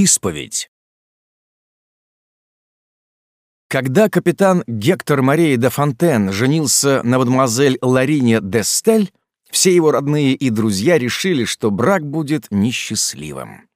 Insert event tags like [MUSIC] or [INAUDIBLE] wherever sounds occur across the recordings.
Исповедь. Когда капитан Гектор Мария де Фонтен женился на мадемуазель Ларине де Стель, все его родные и друзья решили, что брак будет несчастливым.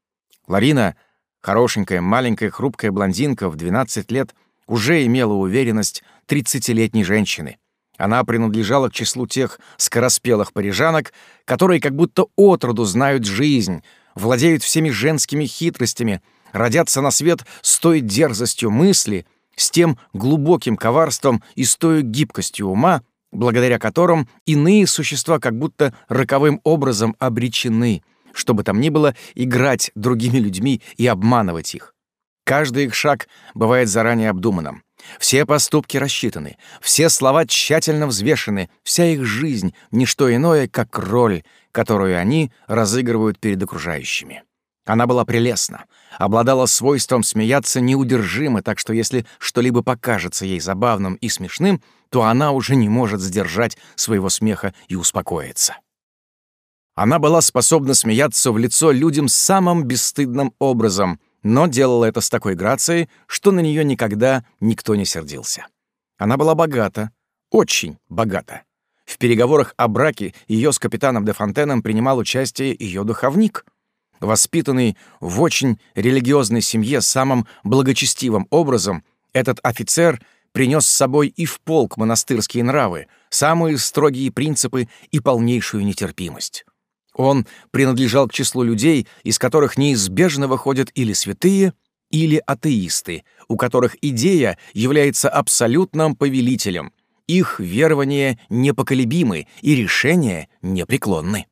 Ларина, хорошенькая, маленькая, хрупкая блондинка в 12 лет, уже имела уверенность 30-летней женщины. Она принадлежала к числу тех скороспелых парижанок, которые как будто отроду знают жизнь, владеют всеми женскими хитростями, родятся на свет с той дерзостью мысли, с тем глубоким коварством и с той гибкостью ума, благодаря которым иные существа как будто роковым образом обречены, чтобы там ни было, играть другими людьми и обманывать их. Каждый их шаг бывает заранее обдуманным. Все поступки рассчитаны, все слова тщательно взвешены, вся их жизнь — ничто иное, как роль, которую они разыгрывают перед окружающими. Она была прелестна, обладала свойством смеяться неудержимо, так что если что-либо покажется ей забавным и смешным, то она уже не может сдержать своего смеха и успокоиться. Она была способна смеяться в лицо людям самым бесстыдным образом, но делала это с такой грацией, что на нее никогда никто не сердился. Она была богата, очень богата. В переговорах о браке ее с капитаном де Фонтеном принимал участие ее духовник. Воспитанный в очень религиозной семье самым благочестивым образом, этот офицер принес с собой и в полк монастырские нравы, самые строгие принципы и полнейшую нетерпимость. Он принадлежал к числу людей, из которых неизбежно выходят или святые, или атеисты, у которых идея является абсолютным повелителем, их верования непоколебимы и решения непреклонны.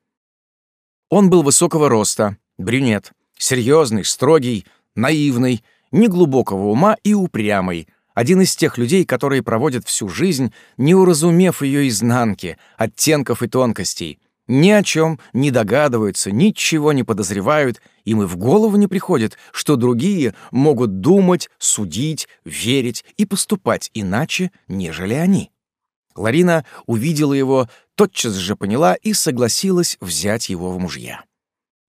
Он был высокого роста, брюнет, серьезный, строгий, наивный, неглубокого ума и упрямый, один из тех людей, которые проводят всю жизнь, не уразумев ее изнанки, оттенков и тонкостей, ни о чем не догадываются, ничего не подозревают, им и в голову не приходит, что другие могут думать, судить, верить и поступать иначе, нежели они. Ларина увидела его, тотчас же поняла и согласилась взять его в мужья.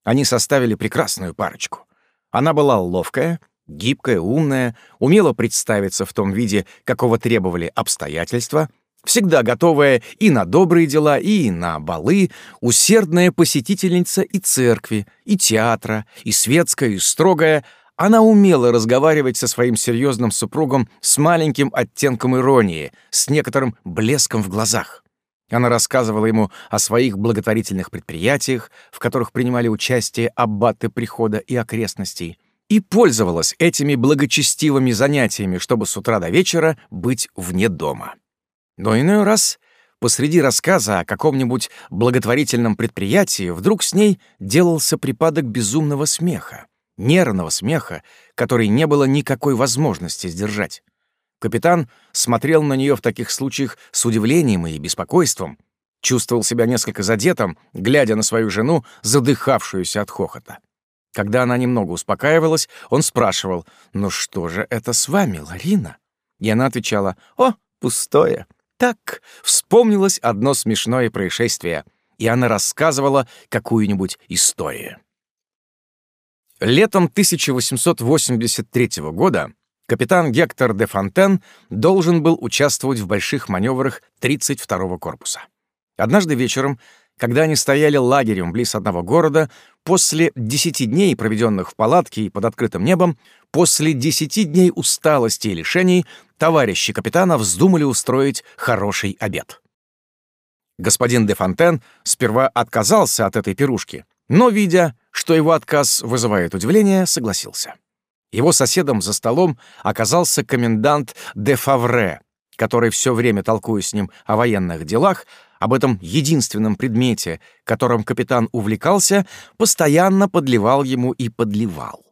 Они составили прекрасную парочку. Она была ловкая, гибкая, умная, умела представиться в том виде, какого требовали обстоятельства, всегда готовая и на добрые дела, и на балы, усердная посетительница и церкви, и театра, и светская, и строгая — она умела разговаривать со своим серьезным супругом с маленьким оттенком иронии, с некоторым блеском в глазах. Она рассказывала ему о своих благотворительных предприятиях, в которых принимали участие аббаты прихода и окрестностей, и пользовалась этими благочестивыми занятиями, чтобы с утра до вечера быть вне дома. Но иной раз посреди рассказа о каком-нибудь благотворительном предприятии вдруг с ней делался припадок безумного смеха нервного смеха, который не было никакой возможности сдержать. Капитан смотрел на нее в таких случаях с удивлением и беспокойством, чувствовал себя несколько задетым, глядя на свою жену, задыхавшуюся от хохота. Когда она немного успокаивалась, он спрашивал, «Ну что же это с вами, Ларина?» И она отвечала, «О, пустое». Так вспомнилось одно смешное происшествие, и она рассказывала какую-нибудь историю. Летом 1883 года капитан Гектор де Фонтен должен был участвовать в больших маневрах 32-го корпуса. Однажды вечером, когда они стояли лагерем близ одного города, после 10 дней, проведенных в палатке и под открытым небом, после 10 дней усталости и лишений, товарищи капитана вздумали устроить хороший обед. Господин де Фонтен сперва отказался от этой пирушки, но, видя, что его отказ вызывает удивление, согласился. Его соседом за столом оказался комендант де Фавре, который все время, толкуя с ним о военных делах, об этом единственном предмете, которым капитан увлекался, постоянно подливал ему и подливал.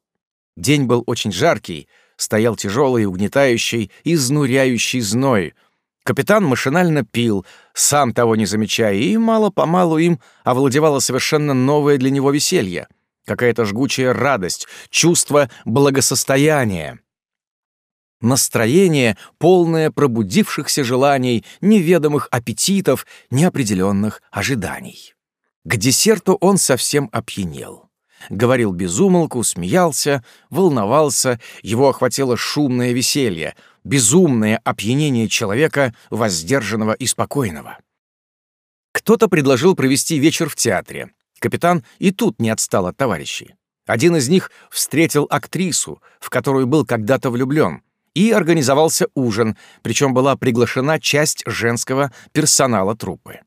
День был очень жаркий, стоял тяжелый, угнетающий, изнуряющий зной — Капитан машинально пил, сам того не замечая, и мало-помалу им овладевало совершенно новое для него веселье. Какая-то жгучая радость, чувство благосостояния. Настроение, полное пробудившихся желаний, неведомых аппетитов, неопределенных ожиданий. К десерту он совсем опьянел. Говорил безумолку, смеялся, волновался, его охватило шумное веселье, безумное опьянение человека, воздержанного и спокойного. Кто-то предложил провести вечер в театре. Капитан и тут не отстал от товарищей. Один из них встретил актрису, в которую был когда-то влюблен, и организовался ужин, причем была приглашена часть женского персонала труппы.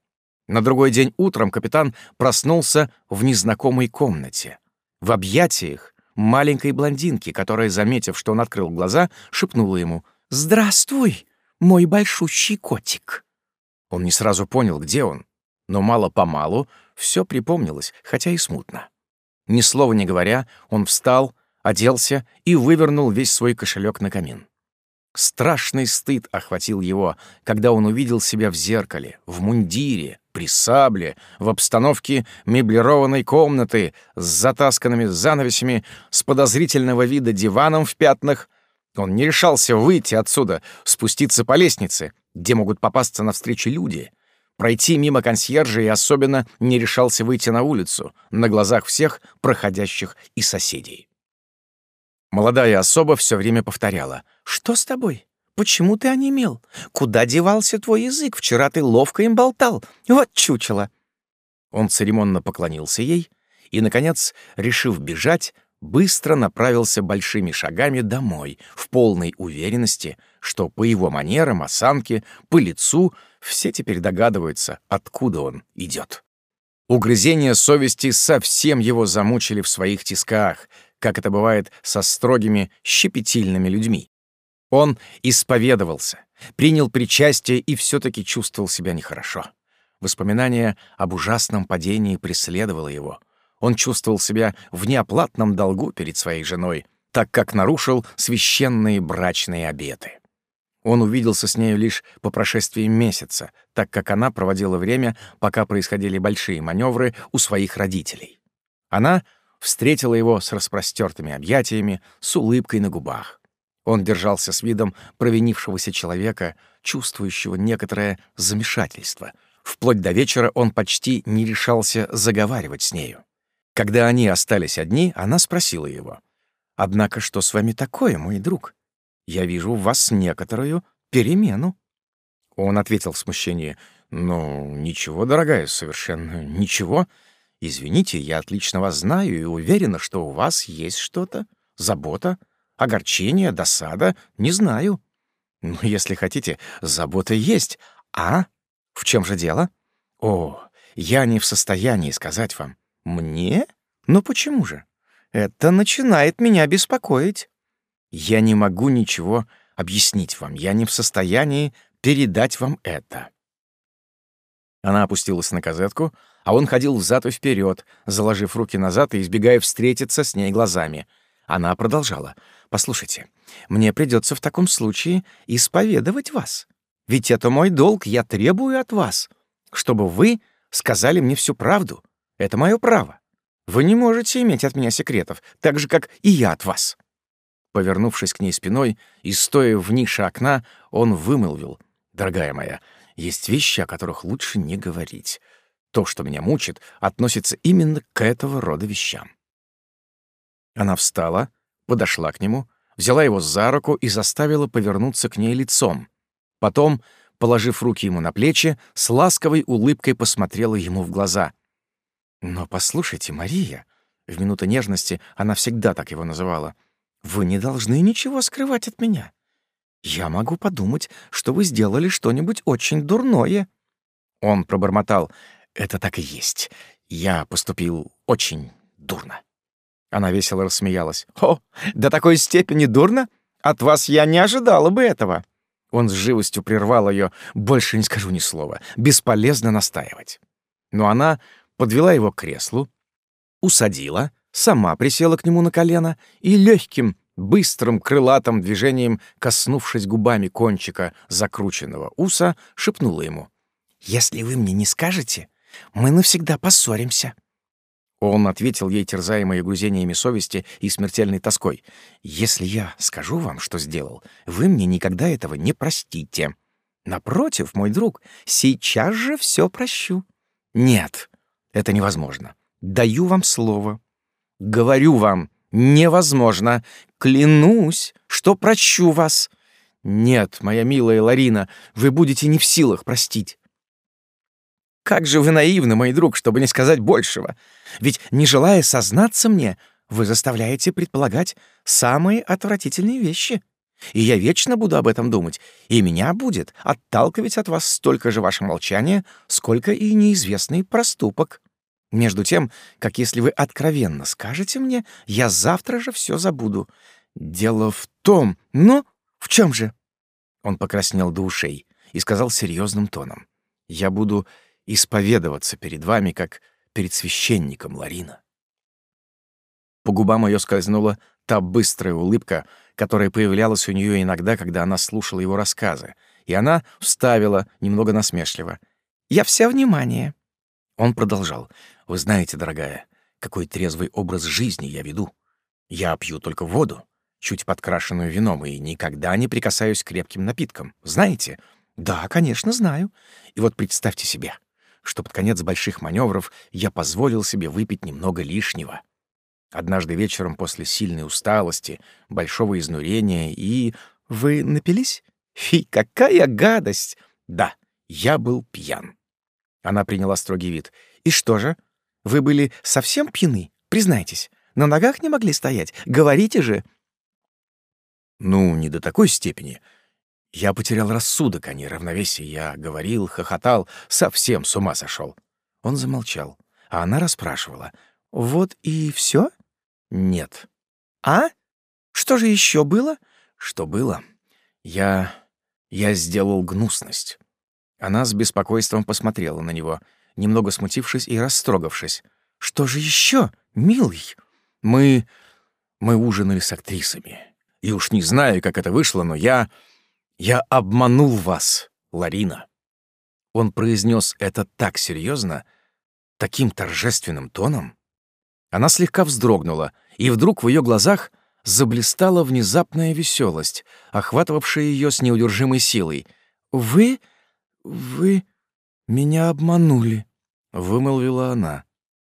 На другой день утром капитан проснулся в незнакомой комнате. В объятиях маленькой блондинки, которая, заметив, что он открыл глаза, шепнула ему «Здравствуй, мой большущий котик». Он не сразу понял, где он, но мало-помалу все припомнилось, хотя и смутно. Ни слова не говоря, он встал, оделся и вывернул весь свой кошелек на камин. Страшный стыд охватил его, когда он увидел себя в зеркале, в мундире, при сабле, в обстановке меблированной комнаты с затасканными занавесями, с подозрительного вида диваном в пятнах. Он не решался выйти отсюда, спуститься по лестнице, где могут попасться навстречу люди, пройти мимо консьержа и особенно не решался выйти на улицу, на глазах всех проходящих и соседей. Молодая особа все время повторяла. «Что с тобой? Почему ты онемел? Куда девался твой язык? Вчера ты ловко им болтал. Вот чучело!» Он церемонно поклонился ей и, наконец, решив бежать, быстро направился большими шагами домой, в полной уверенности, что по его манерам, осанке, по лицу все теперь догадываются, откуда он идет. Угрызения совести совсем его замучили в своих тисках, как это бывает со строгими, щепетильными людьми. Он исповедовался, принял причастие и все-таки чувствовал себя нехорошо. Воспоминание об ужасном падении преследовало его. Он чувствовал себя в неоплатном долгу перед своей женой, так как нарушил священные брачные обеты. Он увиделся с нею лишь по прошествии месяца, так как она проводила время, пока происходили большие маневры у своих родителей. Она встретила его с распростертыми объятиями, с улыбкой на губах. Он держался с видом провинившегося человека, чувствующего некоторое замешательство. Вплоть до вечера он почти не решался заговаривать с нею. Когда они остались одни, она спросила его. «Однако что с вами такое, мой друг? Я вижу в вас некоторую перемену». Он ответил в смущении. «Ну, ничего, дорогая, совершенно ничего. «Извините, я отлично вас знаю и уверена, что у вас есть что-то, забота, огорчение, досада, не знаю. Ну, если хотите, забота есть. А? В чем же дело? О, я не в состоянии сказать вам. Мне? Ну почему же? Это начинает меня беспокоить. Я не могу ничего объяснить вам. Я не в состоянии передать вам это. Она опустилась на козетку, а он ходил взад и вперед, заложив руки назад и избегая встретиться с ней глазами. Она продолжала. «Послушайте, мне придется в таком случае исповедовать вас. Ведь это мой долг, я требую от вас, чтобы вы сказали мне всю правду. Это мое право. Вы не можете иметь от меня секретов, так же, как и я от вас». Повернувшись к ней спиной и стоя в нише окна, он вымолвил. «Дорогая моя, есть вещи, о которых лучше не говорить. То, что меня мучит, относится именно к этого рода вещам. Она встала, подошла к нему, взяла его за руку и заставила повернуться к ней лицом. Потом, положив руки ему на плечи, с ласковой улыбкой посмотрела ему в глаза. «Но послушайте, Мария», — в минуты нежности она всегда так его называла, «вы не должны ничего скрывать от меня. Я могу подумать, что вы сделали что-нибудь очень дурное». Он пробормотал. «Это так и есть. Я поступил очень дурно». Она весело рассмеялась. «О, до такой степени дурно? От вас я не ожидала бы этого». Он с живостью прервал ее. «Больше не скажу ни слова. Бесполезно настаивать». Но она подвела его к креслу, усадила, сама присела к нему на колено и легким, быстрым крылатым движением, коснувшись губами кончика закрученного уса, шепнула ему. «Если вы мне не скажете, мы навсегда поссоримся». Он ответил ей, терзаемой гузениями совести и смертельной тоской. «Если я скажу вам, что сделал, вы мне никогда этого не простите. Напротив, мой друг, сейчас же все прощу». «Нет, это невозможно. Даю вам слово. Говорю вам, невозможно. Клянусь, что прощу вас. Нет, моя милая Ларина, вы будете не в силах простить. Как же вы наивны, мой друг, чтобы не сказать большего. Ведь, не желая сознаться мне, вы заставляете предполагать самые отвратительные вещи. И я вечно буду об этом думать, и меня будет отталкивать от вас столько же ваше молчание, сколько и неизвестный проступок. Между тем, как если вы откровенно скажете мне, я завтра же все забуду. Дело в том... Ну, в чем же?» Он покраснел до ушей и сказал серьезным тоном. «Я буду исповедоваться перед вами, как перед священником, Ларина». По губам ее скользнула та быстрая улыбка, которая появлялась у нее иногда, когда она слушала его рассказы, и она вставила немного насмешливо. «Я вся внимание». Он продолжал. «Вы знаете, дорогая, какой трезвый образ жизни я веду. Я пью только воду, чуть подкрашенную вином, и никогда не прикасаюсь к крепким напиткам. Знаете? Да, конечно, знаю. И вот представьте себе, что под конец больших маневров я позволил себе выпить немного лишнего. Однажды вечером после сильной усталости, большого изнурения и... Вы напились? Фи, какая гадость! Да, я был пьян. Она приняла строгий вид. И что же? Вы были совсем пьяны? Признайтесь. На ногах не могли стоять? Говорите же. Ну, не до такой степени. Я потерял рассудок, а не равновесие. Я говорил, хохотал, совсем с ума сошел. Он замолчал, а она расспрашивала. «Вот и все? «Нет». «А? Что же еще было?» «Что было? Я... я сделал гнусность». Она с беспокойством посмотрела на него, немного смутившись и растрогавшись. «Что же еще, милый?» «Мы... мы ужинали с актрисами. И уж не знаю, как это вышло, но я... я обманул вас, Ларина». Он произнес это так серьезно, таким торжественным тоном. Она слегка вздрогнула, и вдруг в ее глазах заблистала внезапная веселость, охватывавшая ее с неудержимой силой. «Вы... вы меня обманули», — вымолвила она.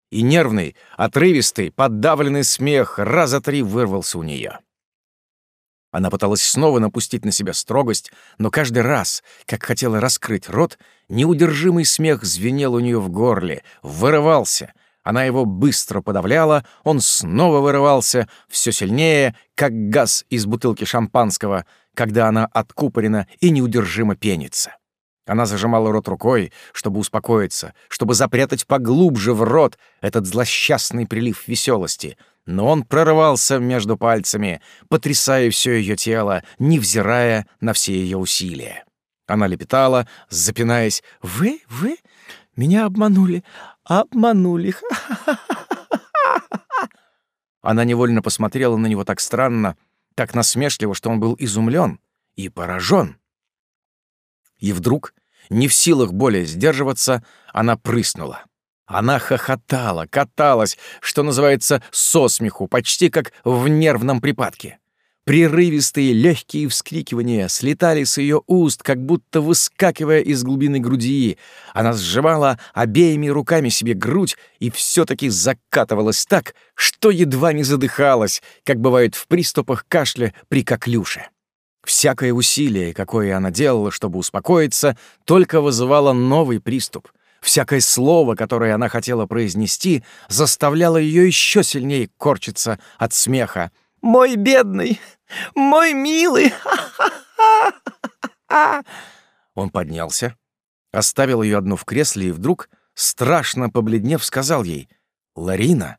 И нервный, отрывистый, подавленный смех раза три вырвался у нее. Она пыталась снова напустить на себя строгость, но каждый раз, как хотела раскрыть рот, неудержимый смех звенел у нее в горле, вырывался, она его быстро подавляла, он снова вырывался, все сильнее, как газ из бутылки шампанского, когда она откупорена и неудержимо пенится. Она зажимала рот рукой, чтобы успокоиться, чтобы запрятать поглубже в рот этот злосчастный прилив веселости, но он прорывался между пальцами, потрясая все ее тело, невзирая на все ее усилия. Она лепетала, запинаясь, «Вы, вы меня обманули, обманули. [LAUGHS] Она невольно посмотрела на него так странно, так насмешливо, что он был изумлен и поражен. И вдруг, не в силах более сдерживаться, она прыснула. Она хохотала, каталась, что называется, со смеху, почти как в нервном припадке. Прерывистые легкие вскрикивания слетали с ее уст, как будто выскакивая из глубины груди. Она сжимала обеими руками себе грудь и все-таки закатывалась так, что едва не задыхалась, как бывает в приступах кашля при коклюше. Всякое усилие, какое она делала, чтобы успокоиться, только вызывало новый приступ. Всякое слово, которое она хотела произнести, заставляло ее еще сильнее корчиться от смеха, мой бедный, мой милый. Он поднялся, оставил ее одну в кресле и вдруг, страшно побледнев, сказал ей, «Ларина,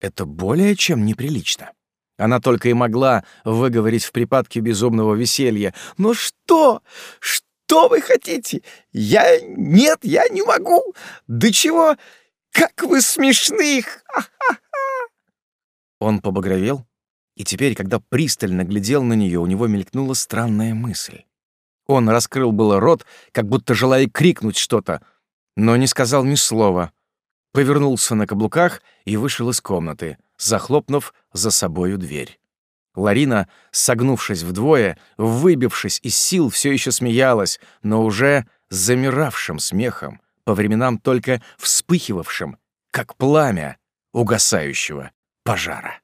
это более чем неприлично». Она только и могла выговорить в припадке безумного веселья. «Ну что? Что вы хотите? Я... Нет, я не могу! Да чего? Как вы смешны! [LAUGHS] Он побагровел, и теперь, когда пристально глядел на нее, у него мелькнула странная мысль. Он раскрыл было рот, как будто желая крикнуть что-то, но не сказал ни слова. Повернулся на каблуках и вышел из комнаты, захлопнув за собою дверь. Ларина, согнувшись вдвое, выбившись из сил, все еще смеялась, но уже замиравшим смехом, по временам только вспыхивавшим, как пламя угасающего пожара.